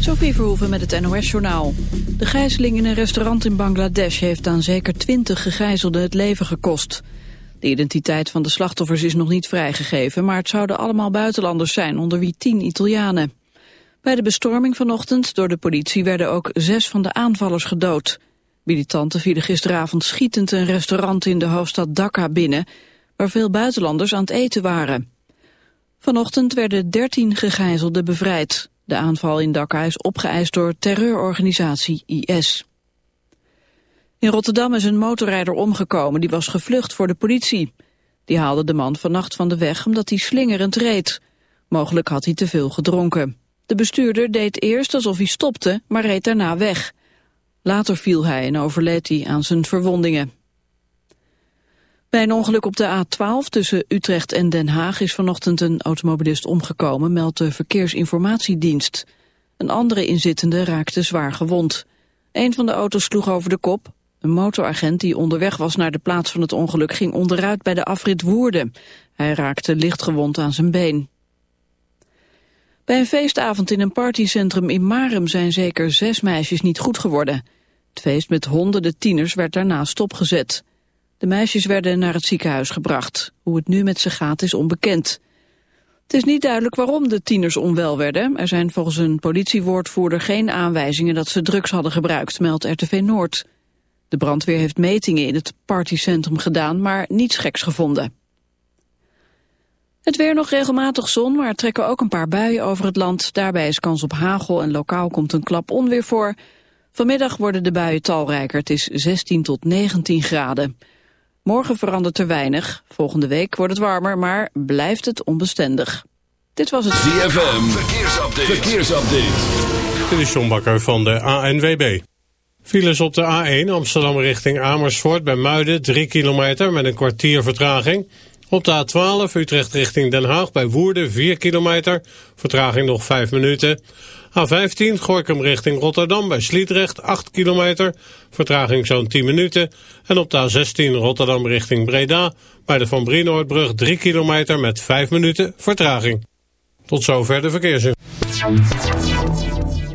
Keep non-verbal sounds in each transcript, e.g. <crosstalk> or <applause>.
Sophie Verhoeven met het NOS-journaal. De gijzeling in een restaurant in Bangladesh heeft aan zeker twintig gegijzelden het leven gekost. De identiteit van de slachtoffers is nog niet vrijgegeven, maar het zouden allemaal buitenlanders zijn, onder wie tien Italianen. Bij de bestorming vanochtend door de politie werden ook zes van de aanvallers gedood. Militanten vielen gisteravond schietend een restaurant in de hoofdstad Dhaka binnen, waar veel buitenlanders aan het eten waren. Vanochtend werden dertien gegijzelden bevrijd. De aanval in Dhaka is opgeëist door terreurorganisatie IS. In Rotterdam is een motorrijder omgekomen die was gevlucht voor de politie. Die haalde de man vannacht van de weg omdat hij slingerend reed. Mogelijk had hij te veel gedronken. De bestuurder deed eerst alsof hij stopte, maar reed daarna weg. Later viel hij en overleed hij aan zijn verwondingen. Bij een ongeluk op de A12 tussen Utrecht en Den Haag is vanochtend een automobilist omgekomen, meldt de Verkeersinformatiedienst. Een andere inzittende raakte zwaar gewond. Een van de auto's sloeg over de kop. Een motoragent die onderweg was naar de plaats van het ongeluk ging onderuit bij de afrit Woerden. Hij raakte lichtgewond aan zijn been. Bij een feestavond in een partycentrum in Marem zijn zeker zes meisjes niet goed geworden. Het feest met honderden tieners werd daarna stopgezet. De meisjes werden naar het ziekenhuis gebracht. Hoe het nu met ze gaat is onbekend. Het is niet duidelijk waarom de tieners onwel werden. Er zijn volgens een politiewoordvoerder geen aanwijzingen dat ze drugs hadden gebruikt, meldt RTV Noord. De brandweer heeft metingen in het partycentrum gedaan, maar niets geks gevonden. Het weer nog regelmatig zon, maar er trekken ook een paar buien over het land. Daarbij is kans op hagel en lokaal komt een klap onweer voor. Vanmiddag worden de buien talrijker. Het is 16 tot 19 graden. Morgen verandert er weinig. Volgende week wordt het warmer, maar blijft het onbestendig. Dit was het ZFM. Verkeersupdate. Verkeersupdate. Dit is John Bakker van de ANWB. Files op de A1 Amsterdam richting Amersfoort bij Muiden 3 kilometer met een kwartier vertraging. Op de A12 Utrecht richting Den Haag bij Woerden 4 kilometer, vertraging nog 5 minuten. A15 Gorkum richting Rotterdam bij Sliedrecht 8 kilometer, vertraging zo'n 10 minuten. En op de A16 Rotterdam richting Breda bij de Van Brienoordbrug 3 kilometer met 5 minuten vertraging. Tot zover de verkeersin.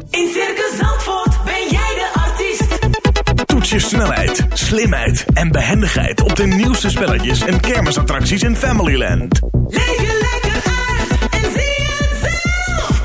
In Circus Zandvoort ben jij de artiest. Toets je snelheid, slimheid en behendigheid op de nieuwste spelletjes en kermisattracties in Familyland. Leef je lekker uit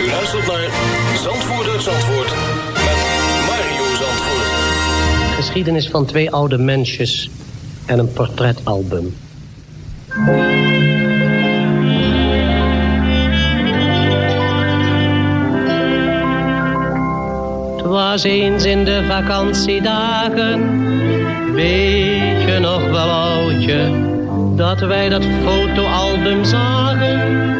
U luistert naar Zandvoort uit Zandvoort met Mario Zandvoort. Geschiedenis van twee oude mensjes en een portretalbum. Was eens in de vakantiedagen, weet je nog wel oudje, dat wij dat fotoalbum zagen.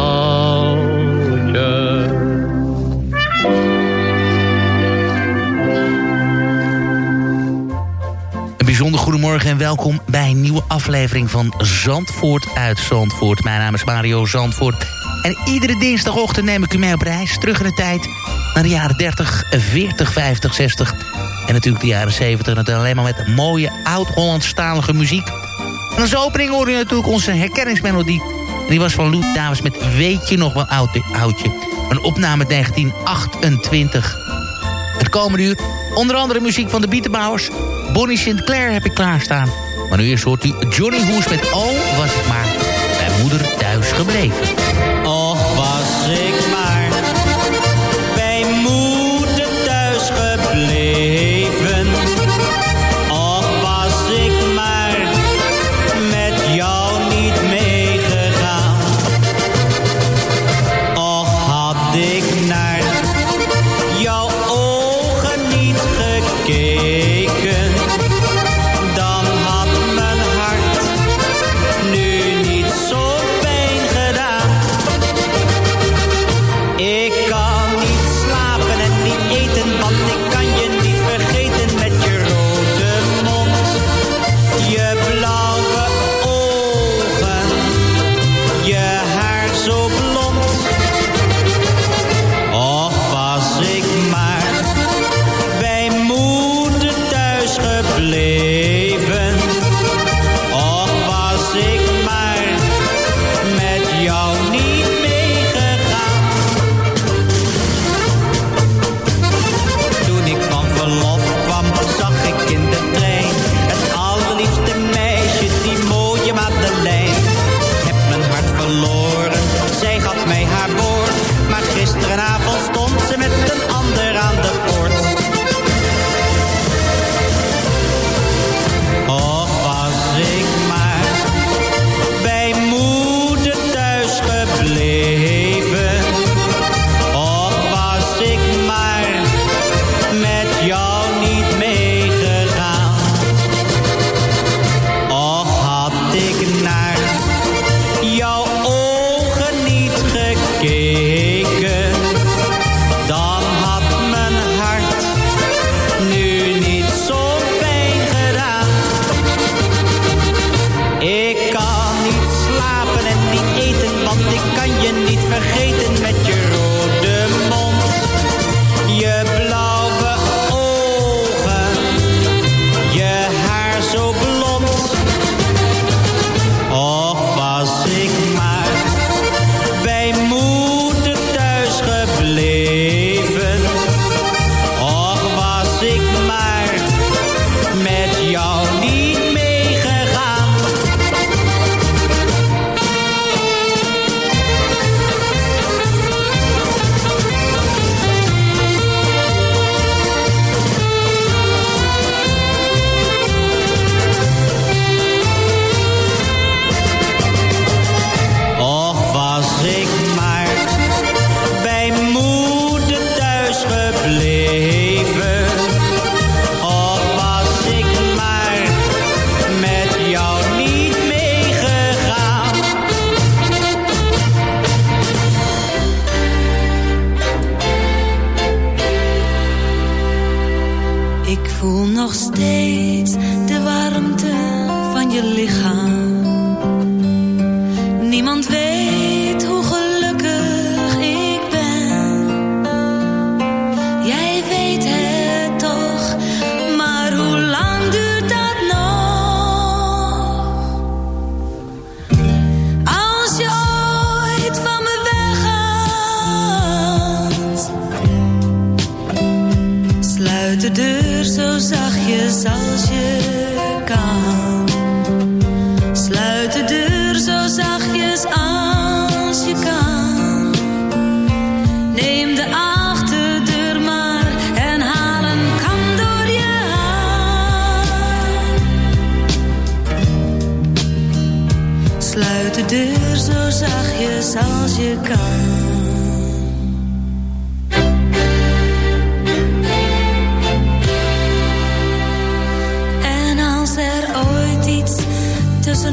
Bijzonder goedemorgen en welkom bij een nieuwe aflevering van Zandvoort uit Zandvoort. Mijn naam is Mario Zandvoort. En iedere dinsdagochtend neem ik u mee op reis terug in de tijd... naar de jaren 30, 40, 50, 60 en natuurlijk de jaren 70. En alleen maar met mooie oud-Hollandstalige muziek. En als opening hoor je natuurlijk onze herkenningsmelodie. En die was van Lou Davis met Weet je nog wel oud, oudje. Een opname uit 1928. Het komende uur onder andere muziek van de Bietenbouwers. Bonnie Sinclair heb ik klaarstaan. Maar nu eerst hoort u Johnny Hoes met Oh, was ik maar bij moeder thuis gebleven.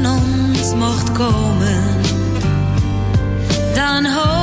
Tussen ons mocht komen, dan hoop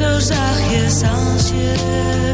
zo zachtjes als je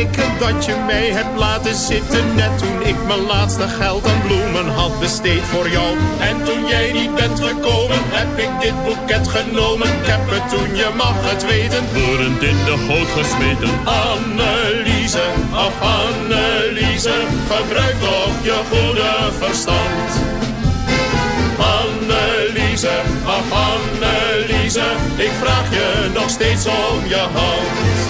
slikken dat je mij hebt laten zitten. Net toen ik mijn laatste geld aan bloemen had besteed voor jou. En toen jij niet bent gekomen heb ik dit boeket genomen. Ik heb het toen, je mag het weten, woedend in de goot gesmeten. Anneliese, ach Anneliese, gebruik toch je goede verstand. Anneliese, ach Anneliese, ik vraag je nog steeds om je hand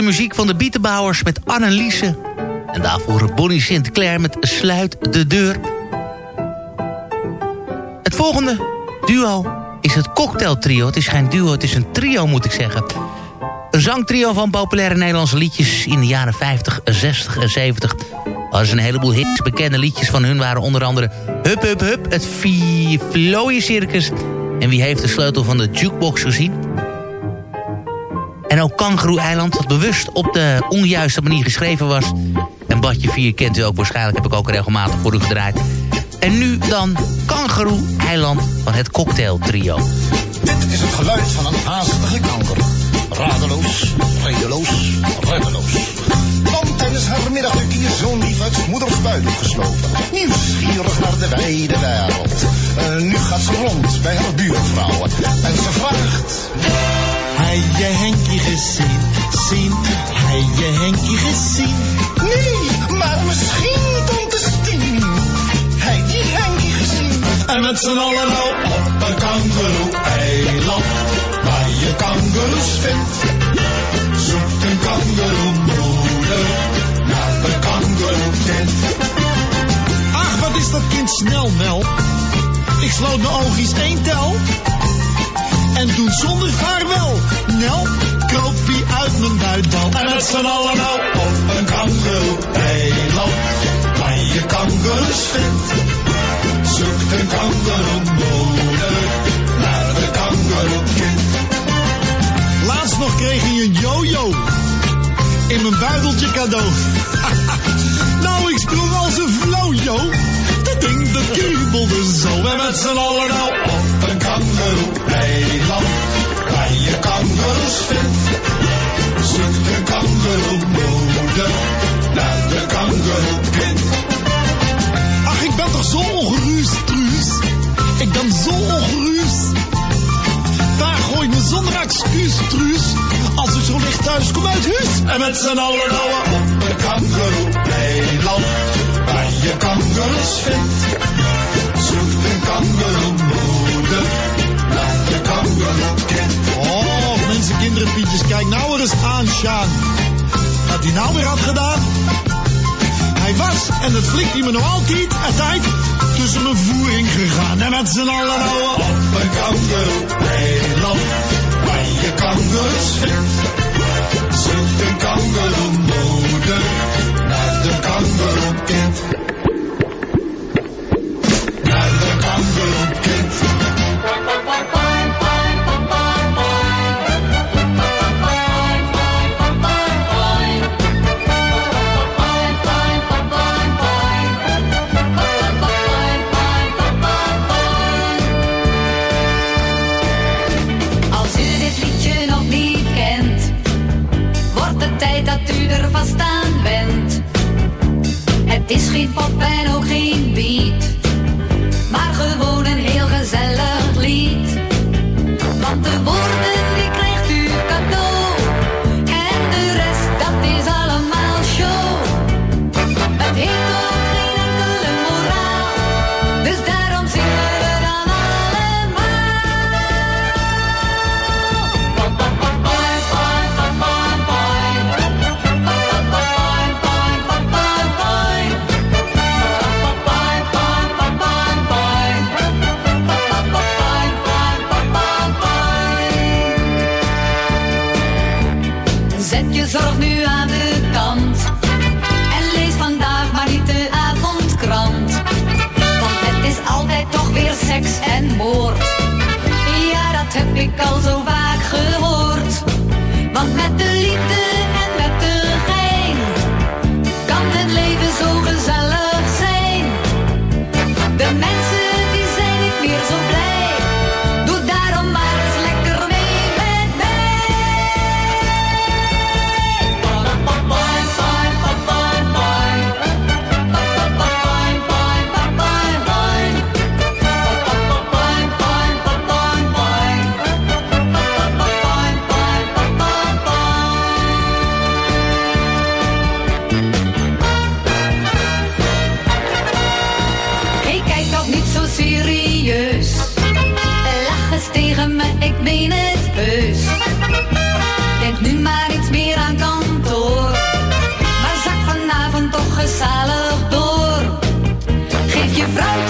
de muziek van de Bietenbouwers met Anneliese. En daarvoor Bonnie Sinclair met Sluit de Deur. Het volgende duo is het Cocktail Trio. Het is geen duo, het is een trio moet ik zeggen. Een zangtrio van populaire Nederlandse liedjes in de jaren 50, 60 en 70. Er een heleboel hits. Bekende liedjes van hun waren onder andere Hup Hup Hup, het Floye Circus... en Wie heeft de sleutel van de jukebox gezien? En ook Kangaroo-eiland, dat bewust op de onjuiste manier geschreven was. En Badje 4 kent u ook waarschijnlijk, heb ik ook regelmatig voor u gedraaid. En nu dan Kangaroo-eiland van het Cocktail Trio. Dit is het geluid van een haastige kanker. Radeloos, redeloos, reddeloos. Want tijdens haar hier zo'n lief uit moeders buik geslopen. Nieuwsgierig naar de wijde wereld. Eh, nu gaat ze rond bij haar buurvrouwen. En ze vraagt... Hij je Henkie gezien, zien, hij je Henkie gezien. Nee, maar misschien tante Stien. Hij die Henkie gezien. En met z'n allen nou op een kangeroe-eiland, waar je kangeroes vindt. Zoekt een kangeroemoeder naar de kangeroe-tent. Ach, wat is dat kind snel, Mel. Ik sloot mijn oogjes één tel. En toen zonder vaarwel, Nel, kroop hij uit mijn buitdal. En met z'n allen nou op een kangeroe-eiland, waar je kangeroes vindt. Zoekt een kangeroemoeder naar de kangeroekind. Laatst nog kreeg hij een jojo. in mijn buideltje cadeau. <laughs> nou, ik sprong als een vloojo. Dat ding dat kriebelde zo. En met z'n allen nou op een kangeroe-eiland. Waar je kangeroes vindt. Zoekt een kangeroe-moeder naar de kangeroe-kind. Ach, ik ben toch zo ongerust, Truus. Ik ben zo ongerust. Daar gooi me zonder excuus, Truus. Als ik zo licht thuis kom uit huis. En met z'n allen nou op een kangeroe-eiland. Waar je kangeroes vindt. Kangeroe-moeder naar de kangeroe-kind. Oh, mensen, kinderen, pietjes, kijk nou eens aan, Sjaan. Wat hij nou weer had gedaan. Hij was, en dat flikt hij me nog altijd, altijd tussen mijn voering gegaan. En met z'n allen nou op een kangeroe-eiland. Waar je kangeroes vindt. Zoekt een kangeroe-moeder naar nu aan de kant en lees vandaag maar niet de avondkrant. Want het is altijd toch weer seks en moord. Ja, dat heb ik al zo vaak gehoord. Meen het heus. Denk nu maar iets meer aan kantoor. Maar zak vanavond toch gezellig door. Geef je vrouwtje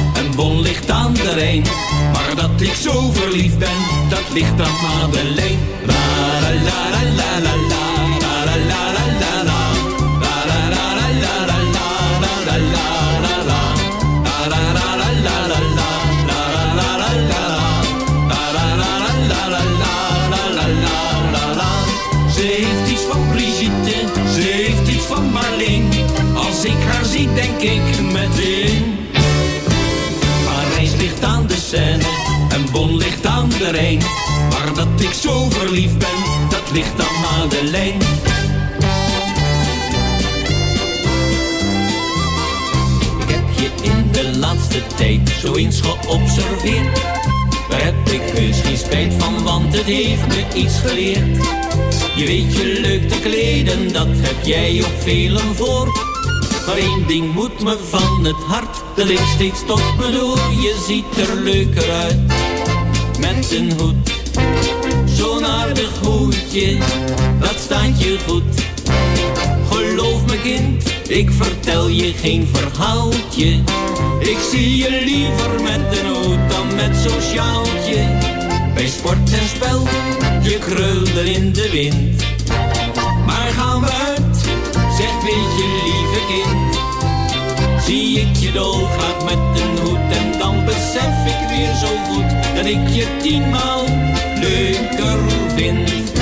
zon ligt aan de Rijn. Maar dat ik zo verliefd ben, dat ligt aan Madeleine. La la la la la la la la la la la heeft iets van Brigitte, ze heeft iets van Marleen. Als ik haar zie, denk ik zo verliefd ben, dat ligt aan Madeleine. Ik heb je in de laatste tijd zo eens geobserveerd. Daar heb ik heus geen spijt van, want het heeft me iets geleerd. Je weet je leuk te kleden, dat heb jij op velen voor. Maar één ding moet me van het hart, dat ik steeds tot me door. Je ziet er leuker uit, met een hoed. Aardig hoedje, dat staat je goed. Geloof me kind, ik vertel je geen verhaaltje. Ik zie je liever met een hoed dan met zo'n sjaaltje. Bij sport en spel, je krulde in de wind. Maar gaan we uit, zeg weet je lieve kind. Zie ik je dolgraag met een hoed en dan besef ik weer zo goed dat ik je tienmaal leuker vind.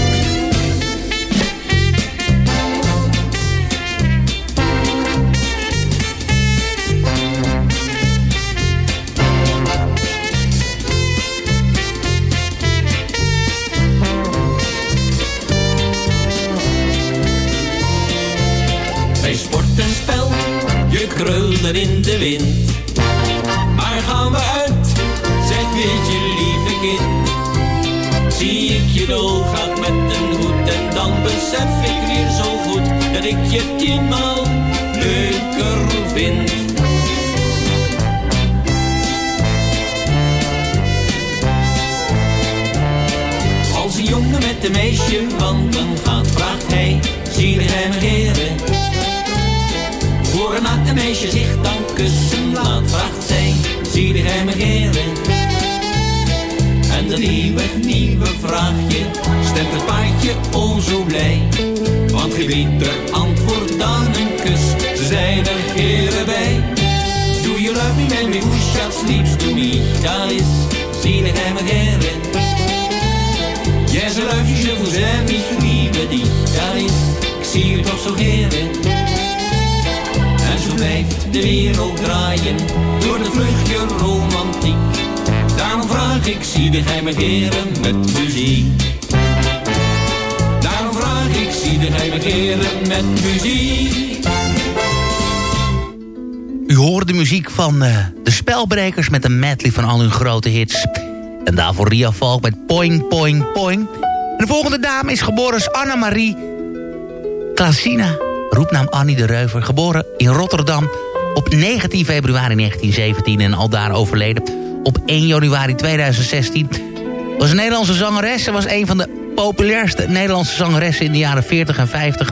Ik, zie de geheime heren met muziek. Daarom vraag ik, zie de geheime heren met muziek. U hoort de muziek van eh, de Spelbrekers met een medley van al hun grote hits. En daarvoor Ria Valk met Poing Poing Poing. De volgende dame is geboren als Anna-Marie Klasina. Roepnaam Annie de Reuver. Geboren in Rotterdam op 19 februari 1917 en al daar overleden op 1 januari 2016. Was een Nederlandse zangeres. Ze was een van de populairste Nederlandse zangeressen in de jaren 40 en 50.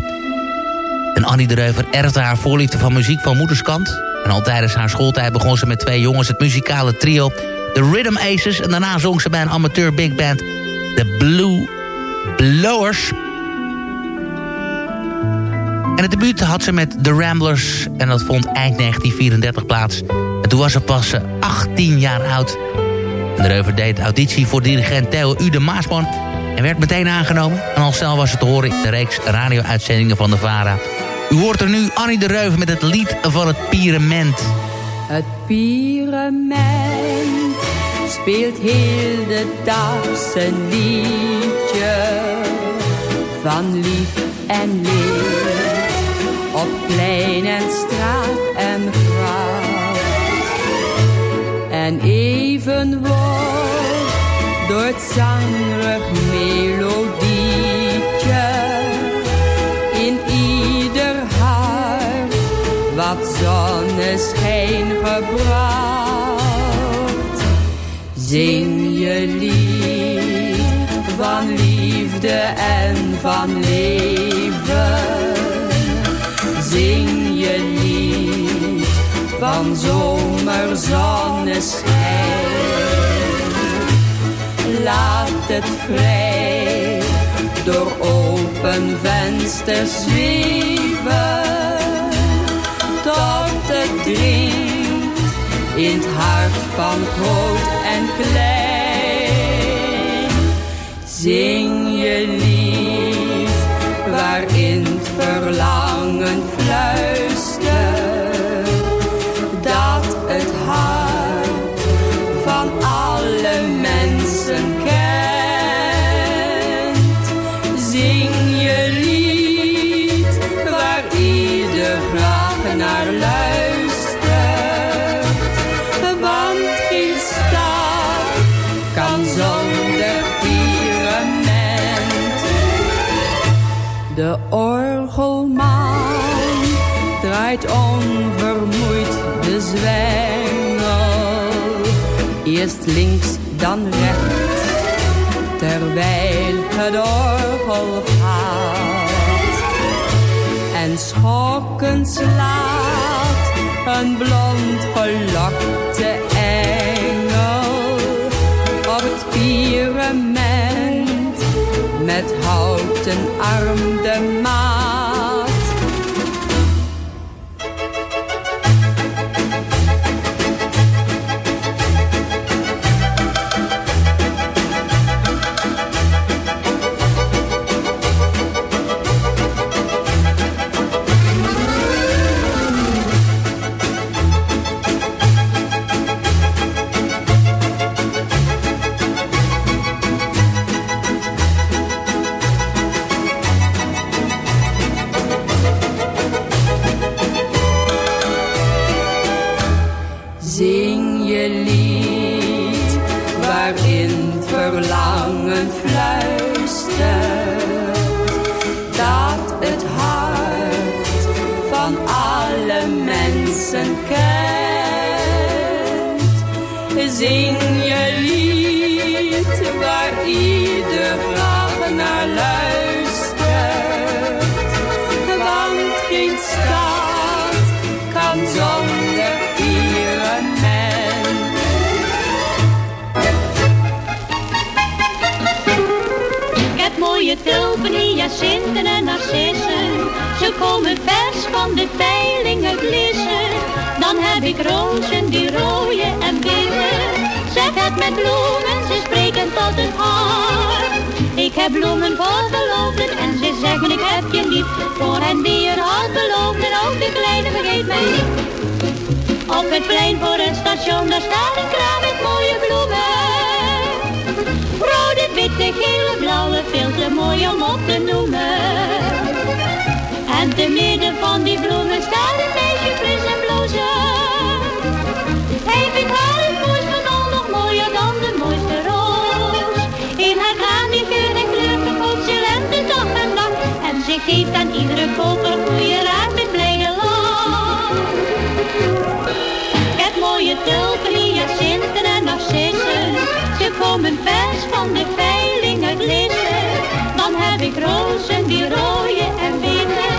En Annie de Reuver erfde haar voorliefde van muziek van moederskant. En al tijdens haar schooltijd begon ze met twee jongens het muzikale trio... The Rhythm Aces. En daarna zong ze bij een amateur big band... The Blue Blowers. En het debuut had ze met The Ramblers. En dat vond eind 1934 plaats. En toen was ze pas eh, 18 jaar oud. En de Reuver deed auditie voor dirigent Theo Ude Maasman... en werd meteen aangenomen. En al snel was het te horen in de reeks radio-uitzendingen van de VARA. U hoort er nu Annie de Reuver met het lied van het Pirement. Het Pirement speelt heel de dag zijn liedje van lief en leed. Op plein en straat en. En even wordt door het zangrig melodietje in ieder hart wat zonneschijn gebracht. Zing je lied van liefde en van leven. Zing je lied van zomerzonneschijn. Laat het vrij door open vensters zweven. Tot het dringt in het hart van groot en klein. Zing je lied waarin het verlangen fluistert. Links, dan rechts, terwijl het orgel gaat. En schokkend slaat een blond gelokte engel op het pirament met houten arm de maat. Zing je lied waar ieder graag naar luistert, want geen staat kan zonder pirament. Ik heb mooie tulpen, hyacinten en narcissen. Ze komen vers van de veilingen glissen. Dan heb ik rozen die rooien en witte. Zeg met bloemen, ze spreken tot het hart. Ik heb bloemen voor geloofden en ze zeggen ik heb je lief. Voor hen die een hart beloofden, ook de kleine vergeet mij niet. Op het plein voor het station, daar staat een kraam met mooie bloemen. Rode, witte, gele, blauwe, veel te mooi om op te noemen. En te midden van die bloemen staat een meisje fris en blozen. Hij vindt geeft aan iedere koper goede raad met blijde lach. Heb mooie tulpen, hyacinten en narcissen. Ze komen vers van de veiling uit. Dan heb ik rozen die rooien en witte.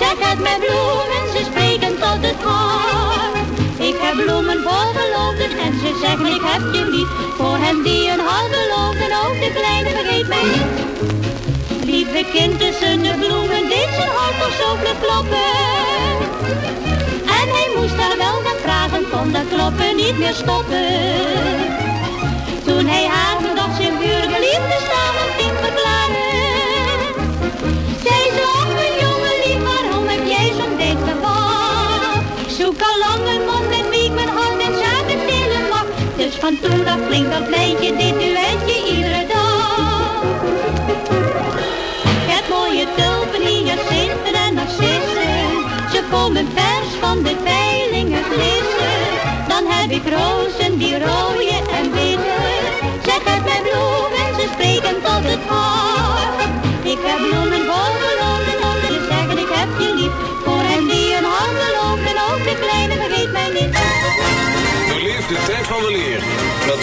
Zeg het met bloemen, ze spreken tot het hart. Ik heb bloemen voor geloofden en ze zeggen ik heb je lief. Voor hen die een hart beloofden, ook de kleine vergeet mij niet. Lieve kind tussen de bloemen deed zijn hart toch zo vlug kloppen. En hij moest daar wel naar vragen, kon dat kloppen niet meer stoppen. Toen hij haar nog zijn vurige liefde samen ging verklaren. Ze, ach mijn jongen lief, waarom heb jij zo'n dik geval? Zoek al lang een man met wie ik mijn hart en zaken delen mag. Dus van toen af klinkt dat lijntje, dit duetje iedere dag. Ze komen vers van de veilingen glissen. Dan heb ik rozen die rooien en witte. Zeg het met bloemen, ze spreken tot het hart. Ik heb bloemen voor geloofden, om te zeggen ik heb je lief. Voor hen die een hand beloofden, ook de kleine vergeet mij niet. Beleef de tijd van de leer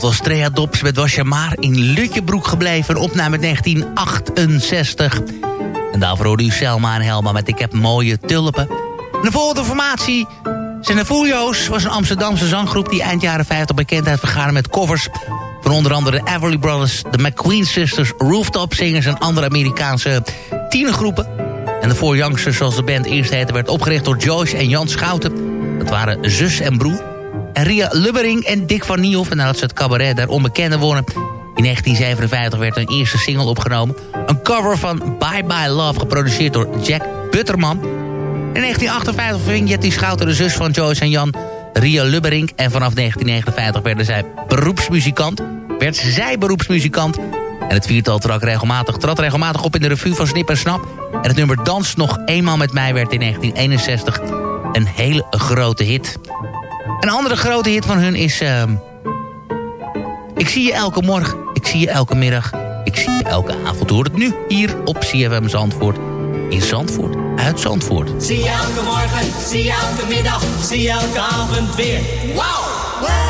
dat was Trea Dops met Was maar in Lutjebroek gebleven. Opname uit 1968. En daarvoor hoorde u Selma en Helma met Ik heb mooie tulpen. En de volgende formatie Fuljo's. was een Amsterdamse zanggroep die eind jaren 50 bekendheid vergaarde met covers... van onder andere de Everly Brothers, de McQueen Sisters... Rooftop Singers en andere Amerikaanse tienergroepen. En de Four Youngsters, zoals de band eerst heette... werd opgericht door Joyce en Jan Schouten. Dat waren zus en broer. Ria Lubbering en Dick van Niehoff. En nadat ze het cabaret daar onbekende wonnen... in 1957 werd een eerste single opgenomen. Een cover van Bye Bye Love, geproduceerd door Jack Butterman. In 1958 ving Jetty Schouten de zus van Joyce en Jan... Ria Lubbering. En vanaf 1959 werden zij beroepsmuzikant. Werd zij beroepsmuzikant. En het viertal trad regelmatig, trad regelmatig op in de revue van Snip en Snap. En het nummer Dans nog eenmaal met mij werd in 1961 een hele grote hit. Een andere grote hit van hun is... ehm, ik zie je elke morgen, ik zie je elke middag... ik zie je elke avond. Hoor het nu hier op CFM Zandvoort. In Zandvoort, uit Zandvoort. Zie je elke morgen, zie je elke middag, zie je elke avond weer. Wauw!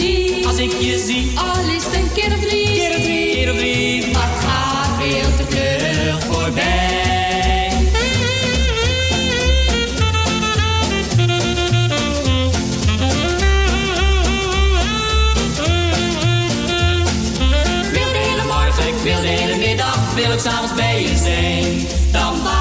Zie. Als ik je zie. Al is het een keer of drie. Keer of drie. Keer of drie. Maar het gaat veel te vlug voorbij. Ik wil de hele ik wil middag, ik wil ook s'avonds bij je zijn. Dan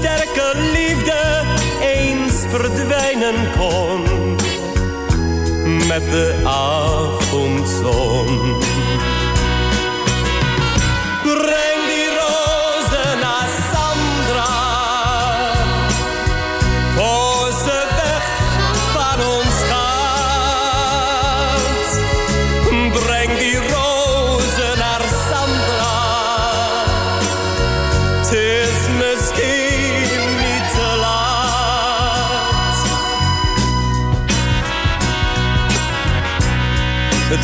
sterke liefde eens verdwijnen kon? Met de avondzon.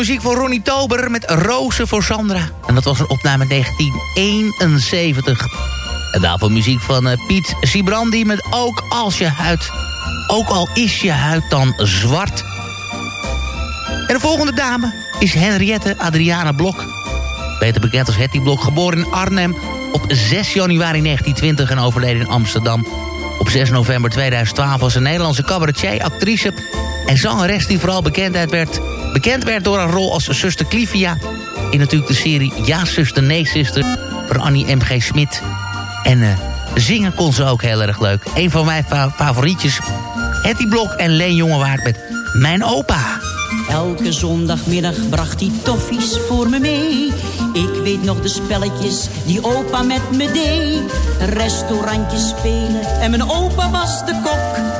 Muziek van Ronnie Tober met Rozen voor Sandra. En dat was een opname 1971. En daarvoor muziek van eh, Piet Sibrandi met Ook als je huid... Ook al is je huid dan zwart. En de volgende dame is Henriette Adriana Blok. Beter bekend als Hetty Blok, geboren in Arnhem op 6 januari 1920 en overleden in Amsterdam. Op 6 november 2012 was een Nederlandse cabaretier, actrice en zangeres die vooral bekendheid werd, bekend werd door haar rol als zuster Clivia in natuurlijk de serie Ja, zuster, nee, zuster... van Annie M.G. Smit. En uh, zingen kon ze ook heel erg leuk. Een van mijn fa favorietjes. Hetty Blok en Leen Jongewaard met Mijn Opa. Elke zondagmiddag bracht hij toffies voor me mee. Ik weet nog de spelletjes die opa met me deed. Restaurantjes spelen en mijn opa was de kok.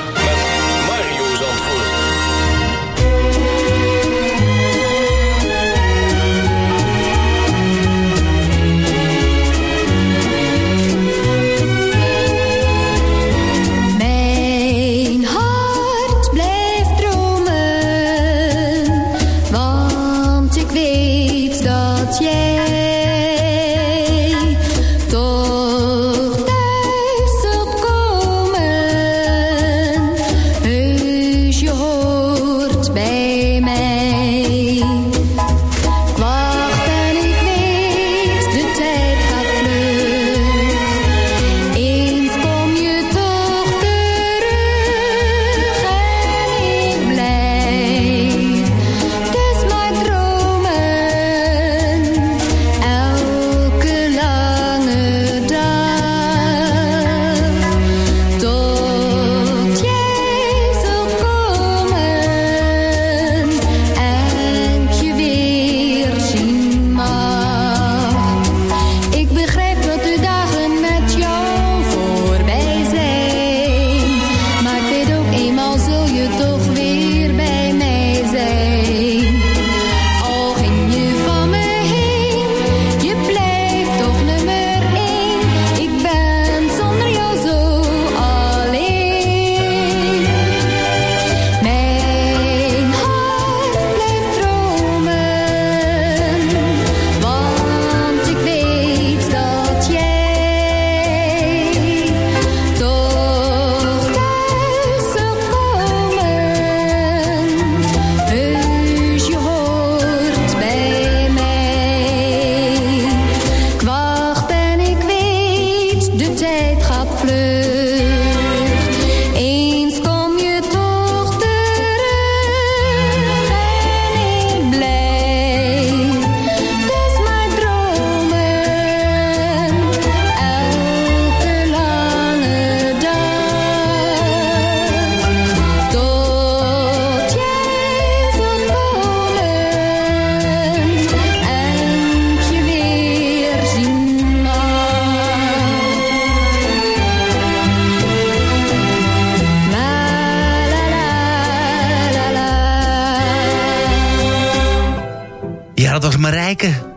ik weet dat jij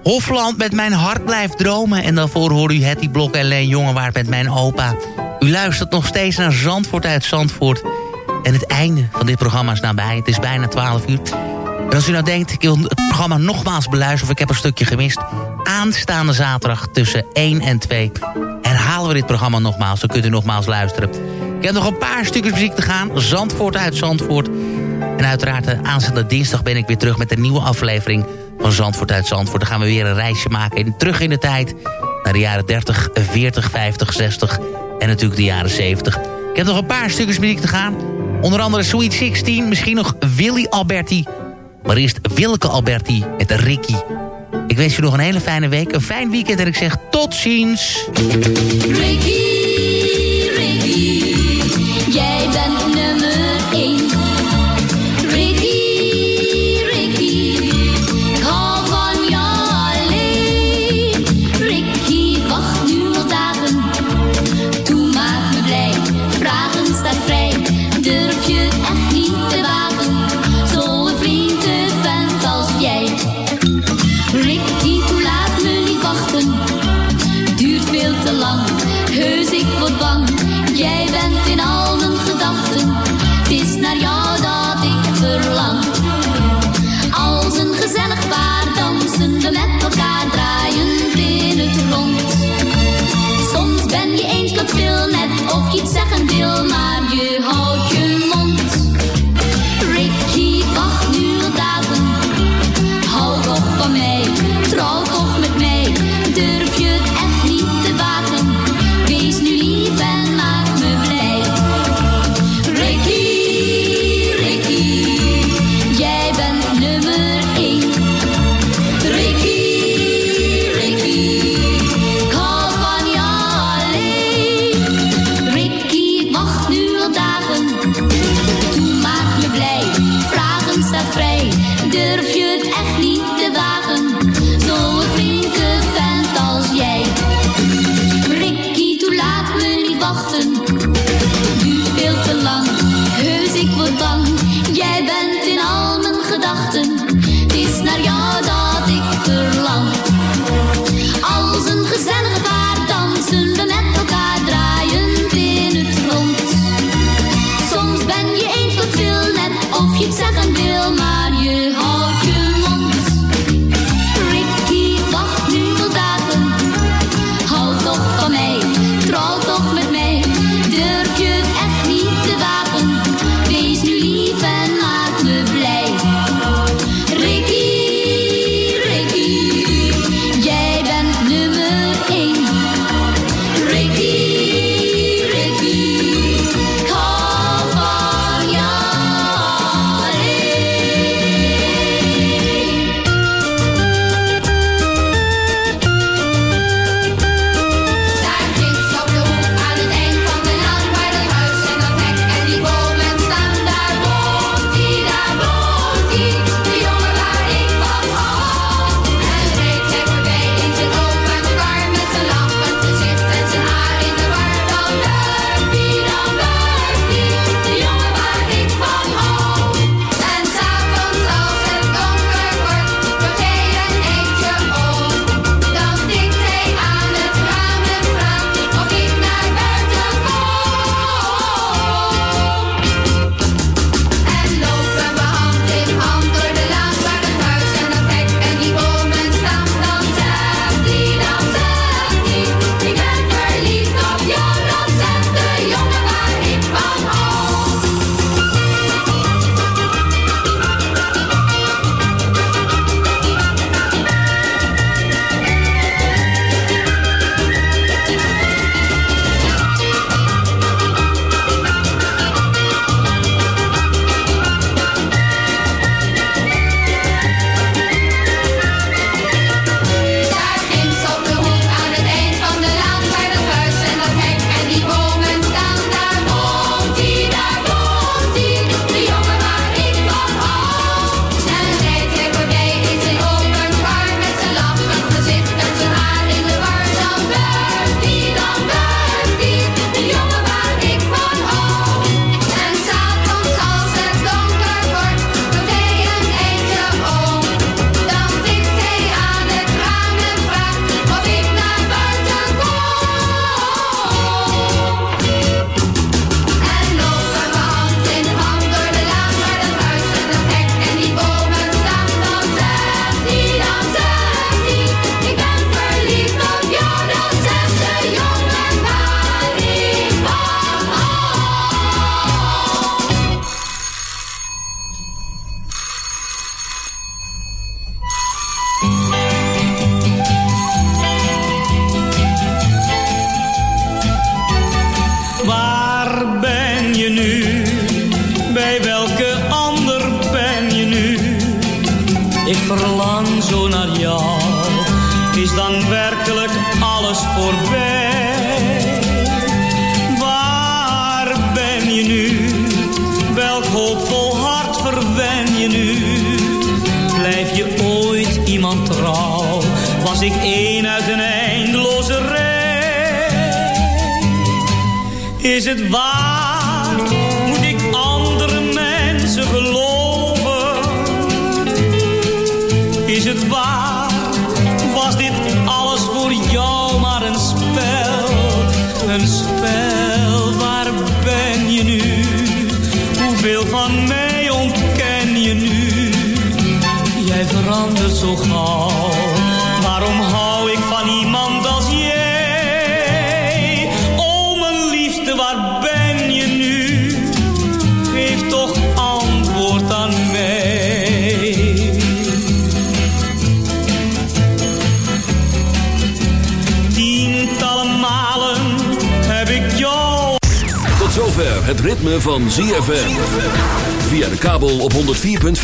Hofland met Mijn Hart Blijft Dromen. En daarvoor hoorde u Hetty Blok en Leen Jongewaard met Mijn Opa. U luistert nog steeds naar Zandvoort uit Zandvoort. En het einde van dit programma is nabij. Het is bijna 12 uur. En als u nou denkt, ik wil het programma nogmaals beluisteren... of ik heb een stukje gemist... aanstaande zaterdag tussen 1 en 2 herhalen we dit programma nogmaals. Dan kunt u nogmaals luisteren. Ik heb nog een paar stukjes muziek te gaan. Zandvoort uit Zandvoort. En uiteraard de aanstaande dinsdag ben ik weer terug met een nieuwe aflevering van Zandvoort uit Zandvoort. Dan gaan we weer een reisje maken terug in de tijd. Naar de jaren 30, 40, 50, 60 en natuurlijk de jaren 70. Ik heb nog een paar stukjes muziek te gaan. Onder andere Sweet 16, misschien nog Willy Alberti. Maar eerst Wilke Alberti met Ricky. Ik wens je nog een hele fijne week, een fijn weekend en ik zeg tot ziens. Ricky, Ricky,